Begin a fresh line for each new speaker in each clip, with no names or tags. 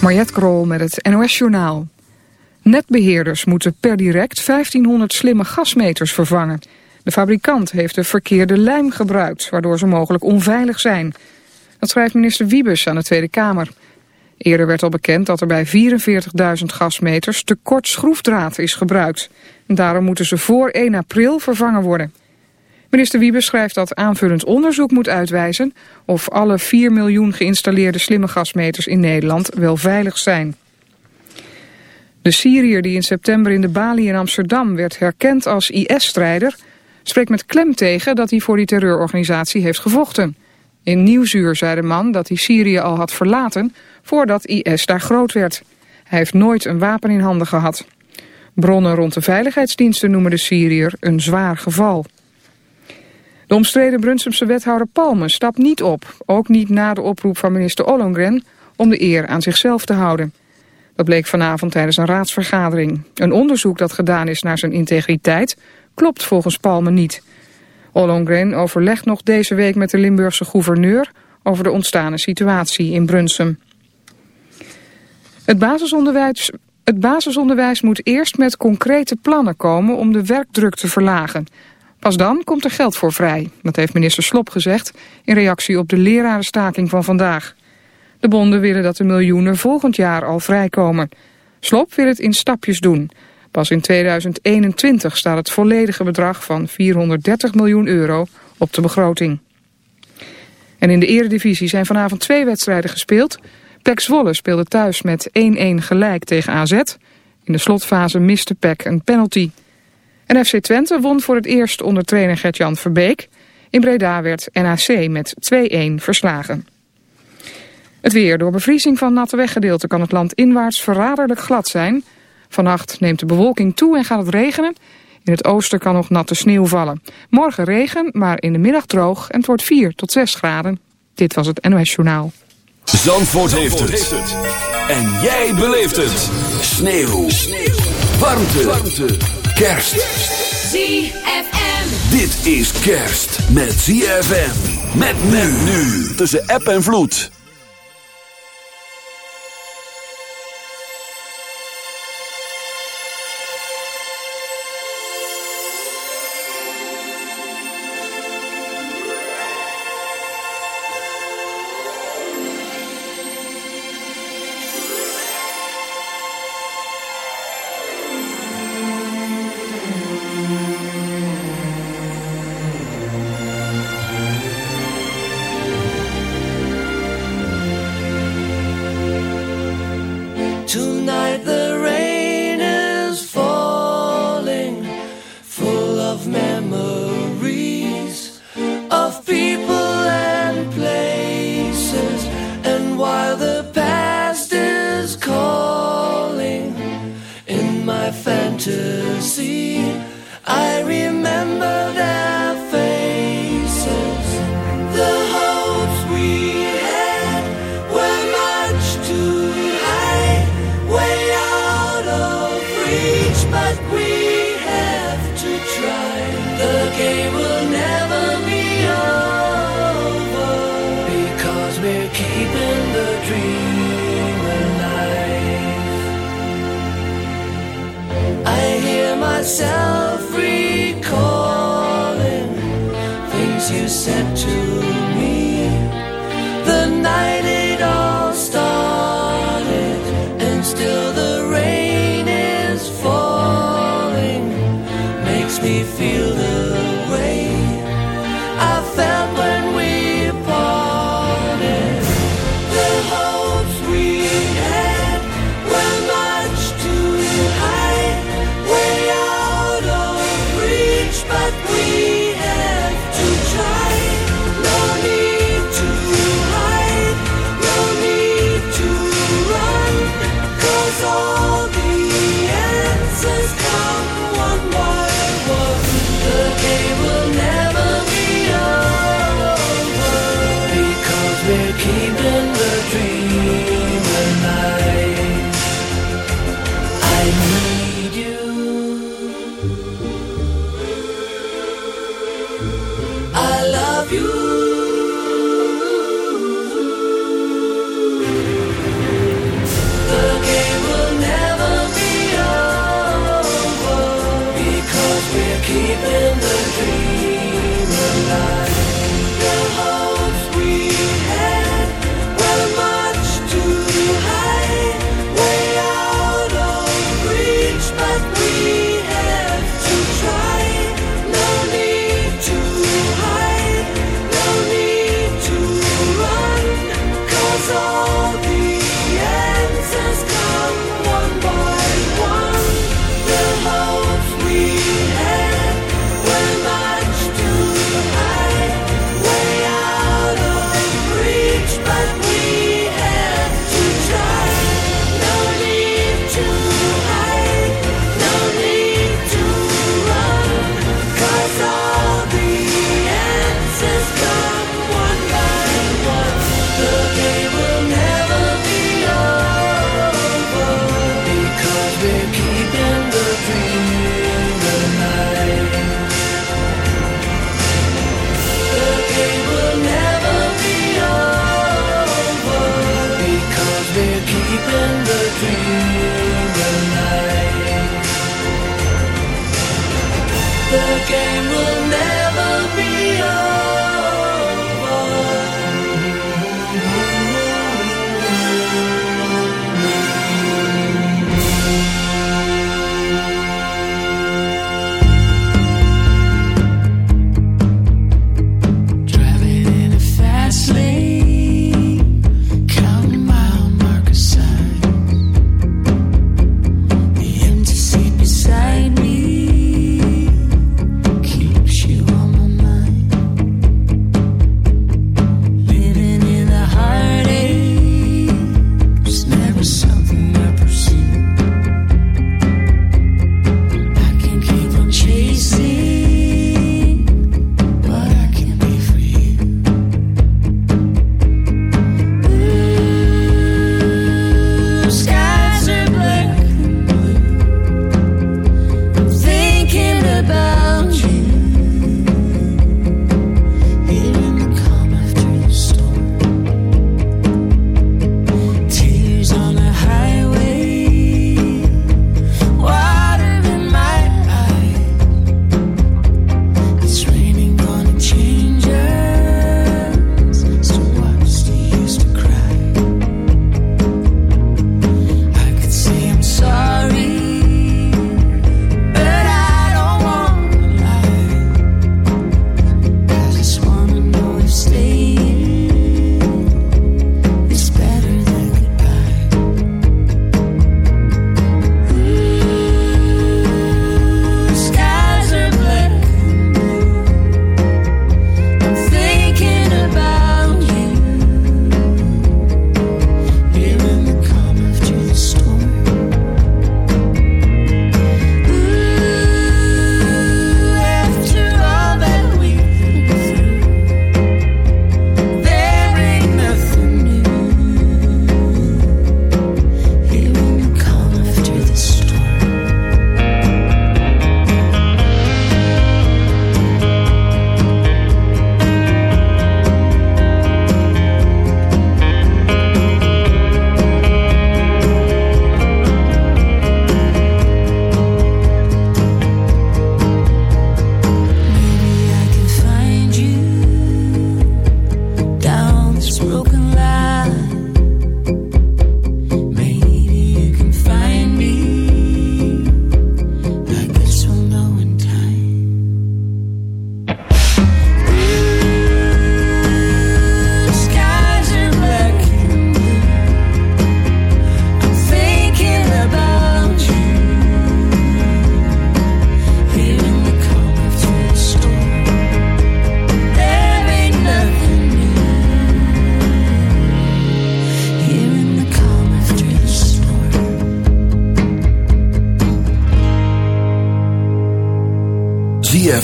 Mariette Krol met het NOS Journaal. Netbeheerders moeten per direct 1500 slimme gasmeters vervangen. De fabrikant heeft de verkeerde lijm gebruikt, waardoor ze mogelijk onveilig zijn. Dat schrijft minister Wiebes aan de Tweede Kamer. Eerder werd al bekend dat er bij 44.000 gasmeters te kort schroefdraad is gebruikt. daarom moeten ze voor 1 april vervangen worden. Minister Wiebes schrijft dat aanvullend onderzoek moet uitwijzen... of alle 4 miljoen geïnstalleerde slimme gasmeters in Nederland wel veilig zijn. De Syriër die in september in de Bali in Amsterdam werd herkend als IS-strijder... spreekt met klem tegen dat hij voor die terreurorganisatie heeft gevochten. In Nieuwsuur zei de man dat hij Syrië al had verlaten voordat IS daar groot werd. Hij heeft nooit een wapen in handen gehad. Bronnen rond de veiligheidsdiensten noemen de Syriër een zwaar geval. De omstreden Brunsumse wethouder Palme stapt niet op, ook niet na de oproep van minister Ollongren om de eer aan zichzelf te houden. Dat bleek vanavond tijdens een raadsvergadering. Een onderzoek dat gedaan is naar zijn integriteit klopt volgens Palme niet. Ollongren overlegt nog deze week met de Limburgse gouverneur over de ontstane situatie in Brunsum. Het basisonderwijs, het basisonderwijs moet eerst met concrete plannen komen om de werkdruk te verlagen. Pas dan komt er geld voor vrij. Dat heeft minister Slop gezegd in reactie op de lerarenstaking van vandaag. De bonden willen dat de miljoenen volgend jaar al vrijkomen. Slop wil het in stapjes doen. Pas in 2021 staat het volledige bedrag van 430 miljoen euro op de begroting. En in de eredivisie zijn vanavond twee wedstrijden gespeeld. PEC Zwolle speelde thuis met 1-1 gelijk tegen AZ. In de slotfase miste PEC een penalty. En FC Twente won voor het eerst onder trainer Gert-Jan Verbeek. In Breda werd NAC met 2-1 verslagen. Het weer. Door bevriezing van natte weggedeelten kan het land inwaarts verraderlijk glad zijn. Vannacht neemt de bewolking toe en gaat het regenen. In het oosten kan nog natte sneeuw vallen. Morgen regen, maar in de middag droog en het wordt 4 tot 6 graden. Dit was het NOS Journaal.
Zandvoort, heeft, het. En jij beleeft het. Sneeuw. Sneeuw. Warmte. Warmte. Kerst.
ZFM.
Dit is kerst met ZFM. Met men nu. Tussen app en vloed.
yourself.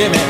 Amen.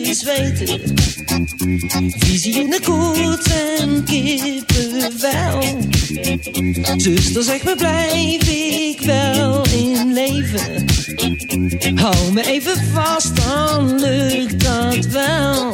zweten. Visie in de koets en kippenvel. Zuster, zeg me, blijf ik wel in leven? Hou me even vast, dan lukt dat wel.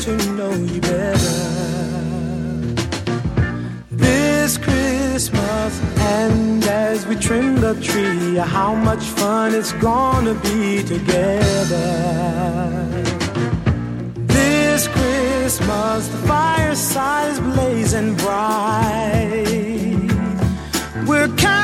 To know you better. This Christmas, and as we trim the tree, how much fun it's gonna be together. This Christmas, the fireside is blazing bright. We're caroling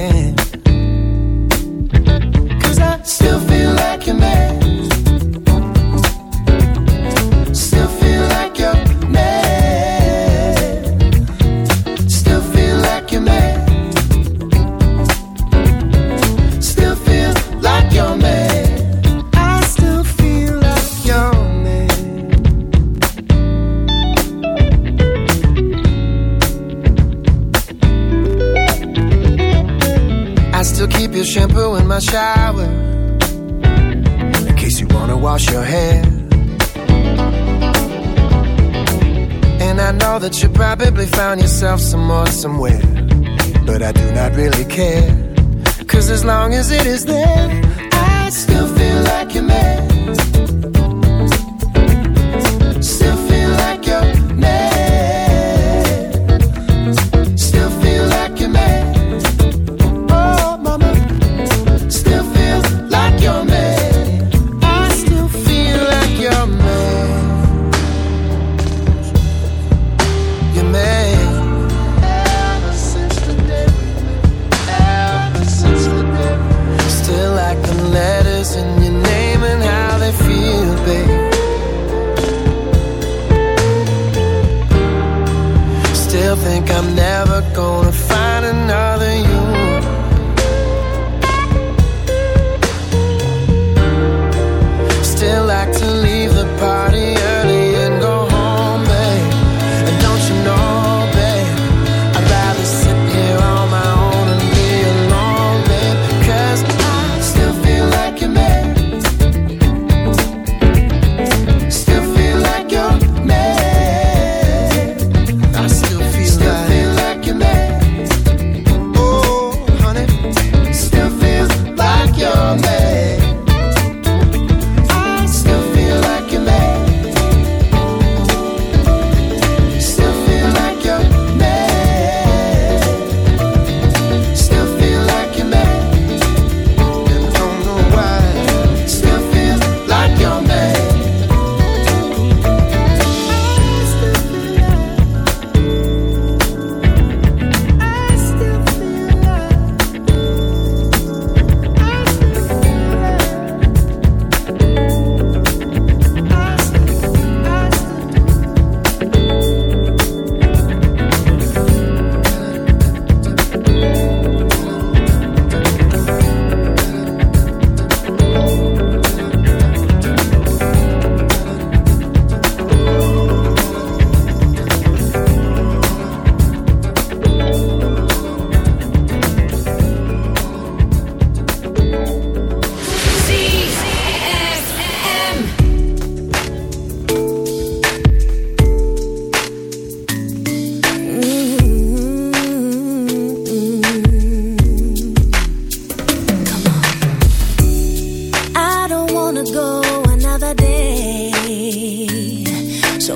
think I'm never gonna find
enough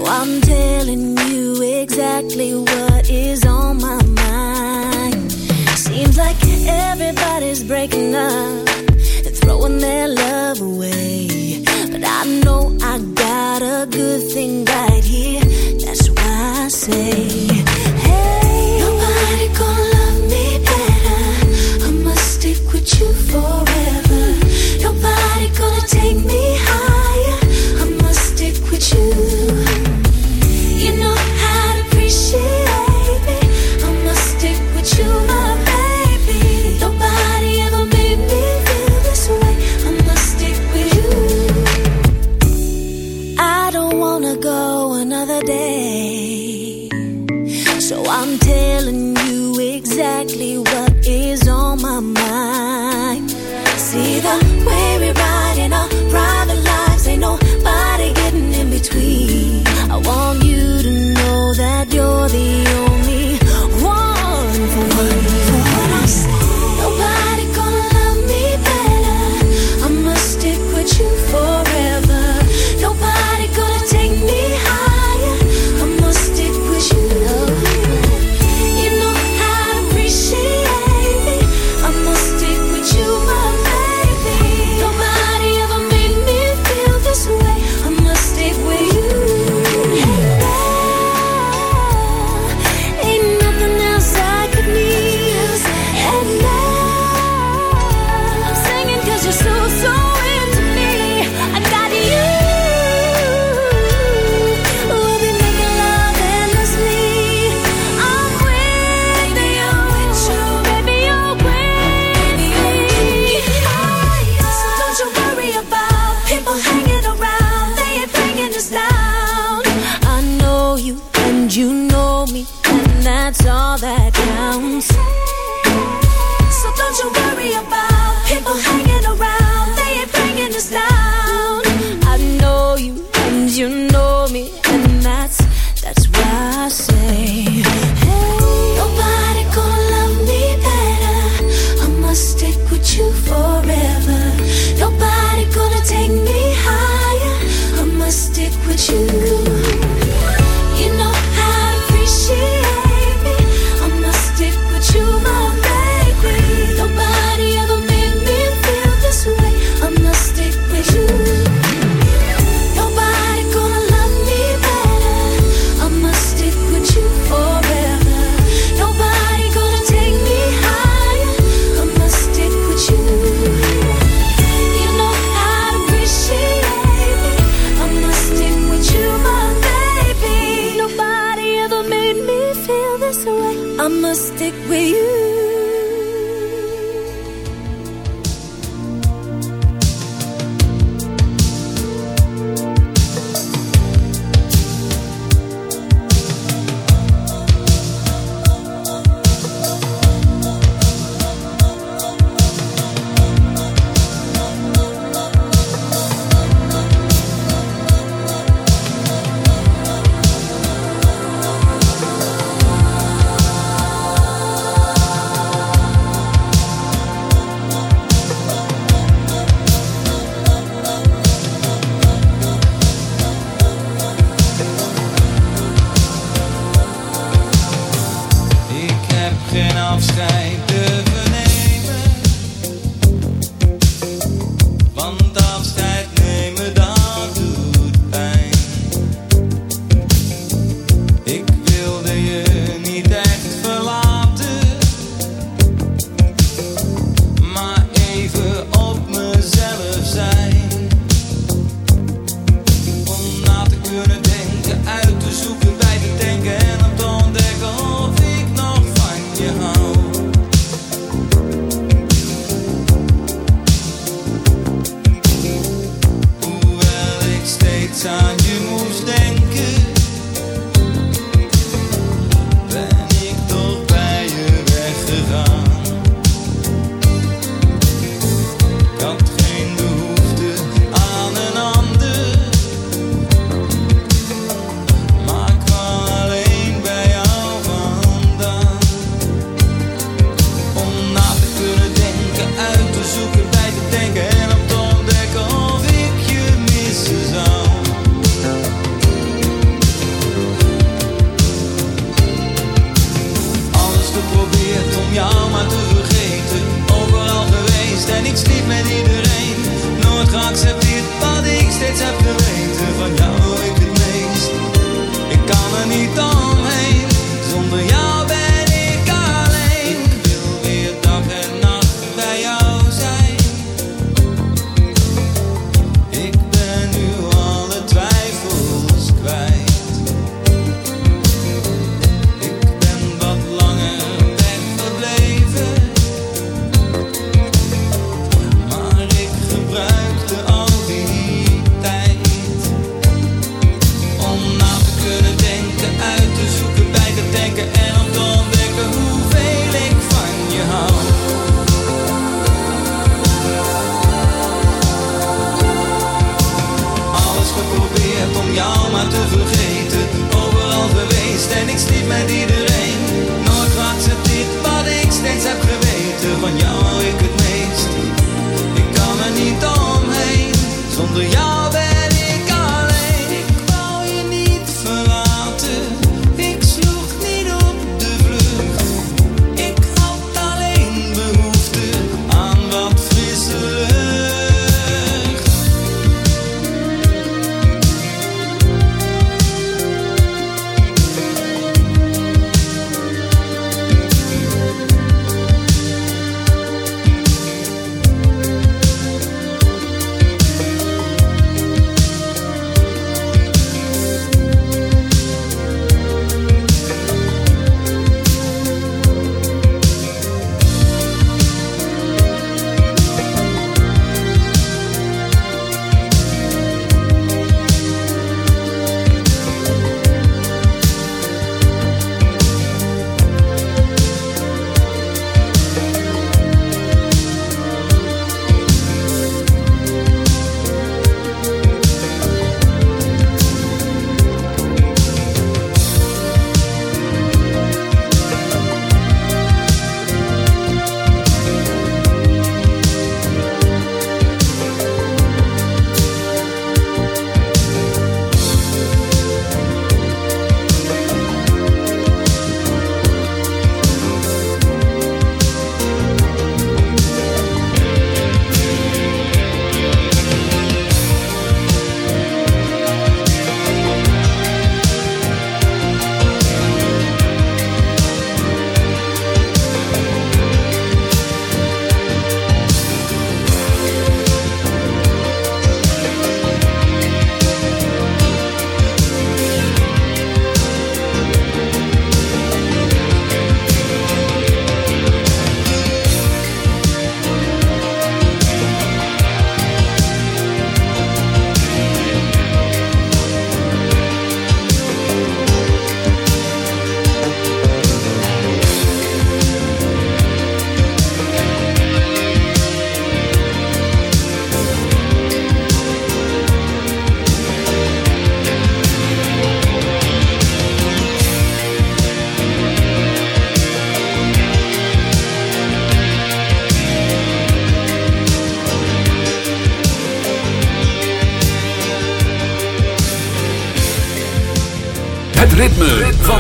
I'm telling you exactly what is on my mind. Seems like everybody's breaking up and throwing their love away. But I know I got a good thing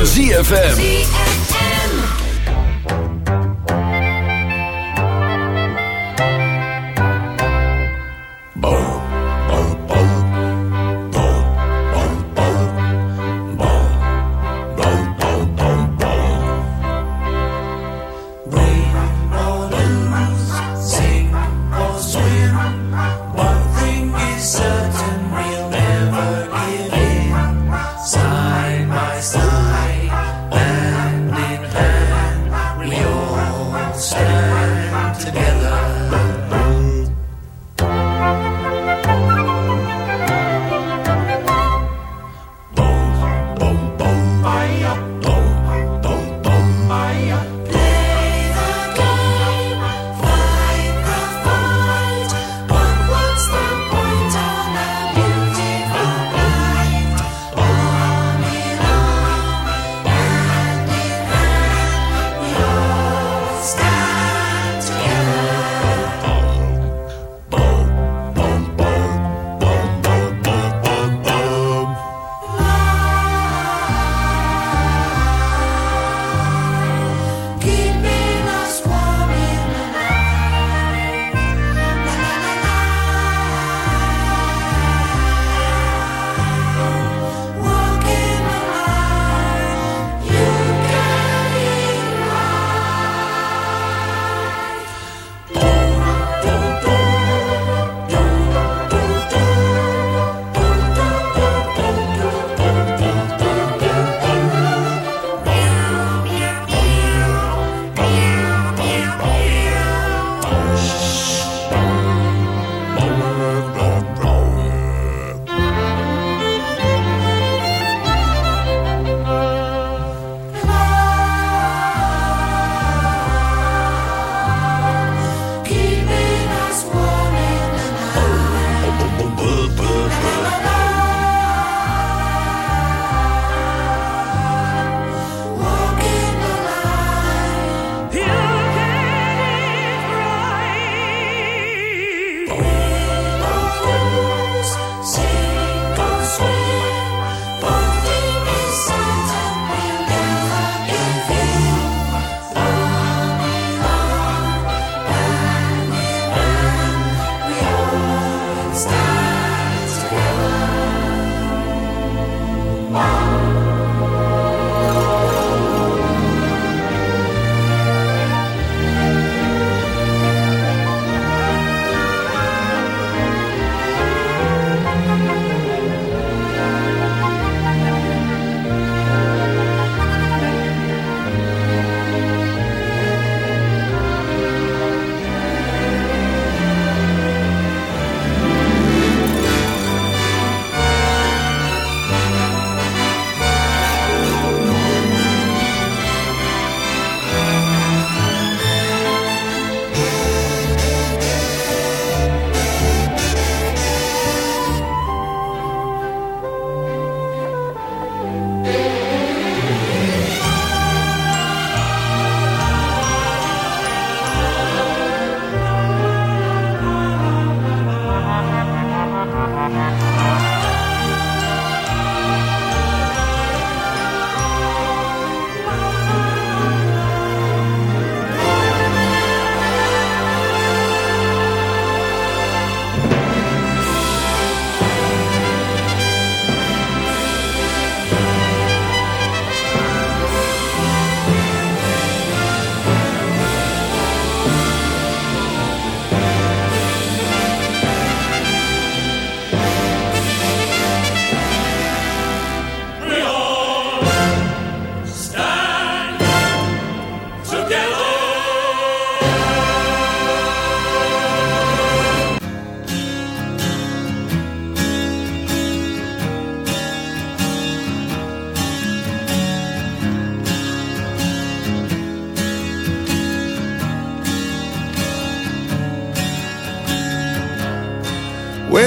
ZFM.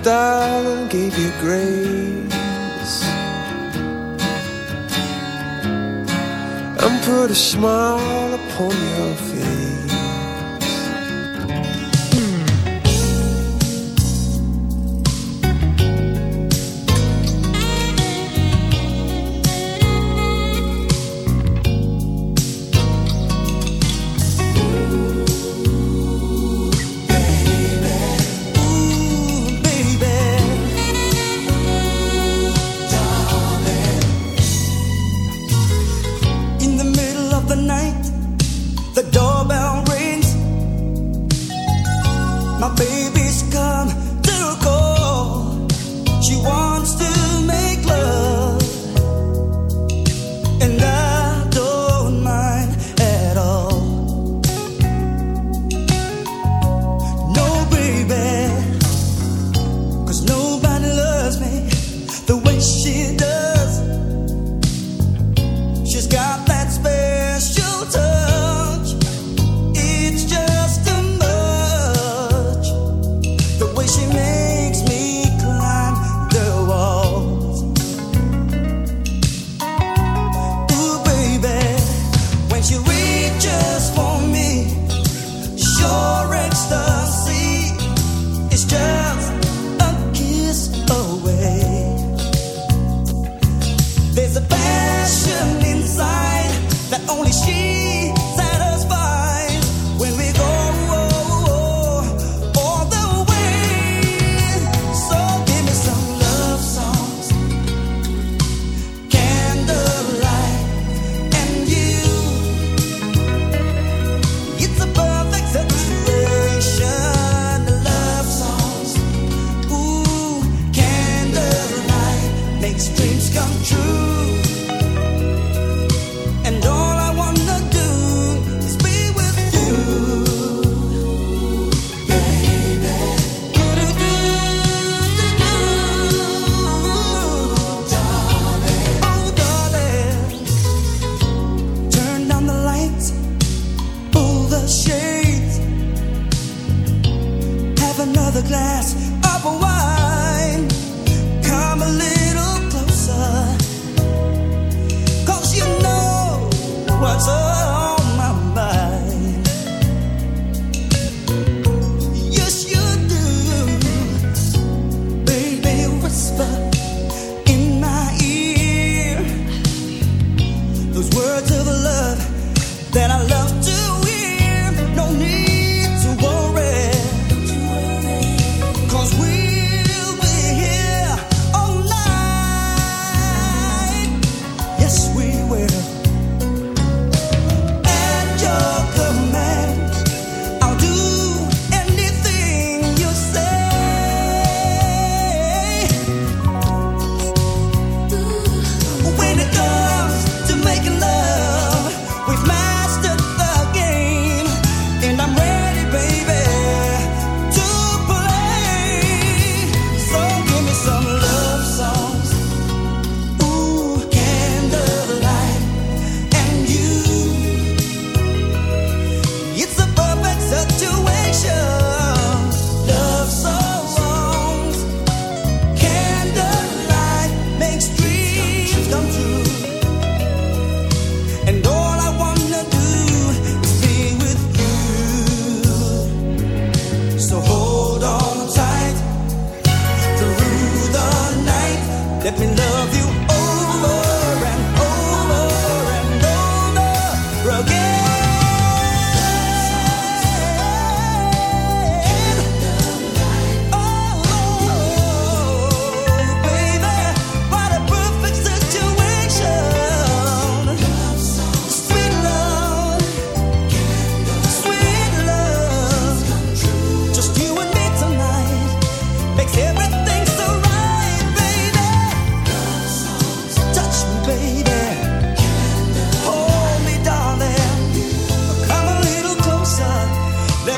está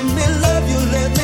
me love you,
let me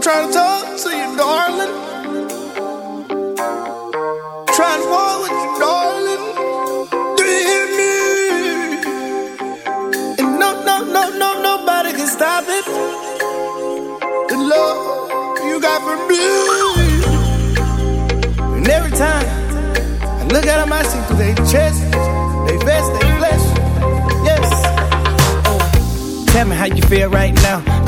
I'm trying to talk to you, darling. Trying to walk with you, darling. Do you hear me? And no, no, no, no, nobody can stop it. The love you got for me. And every time I look out of my seat, they chest, they vest, they flesh. Yes. Tell me how you feel right now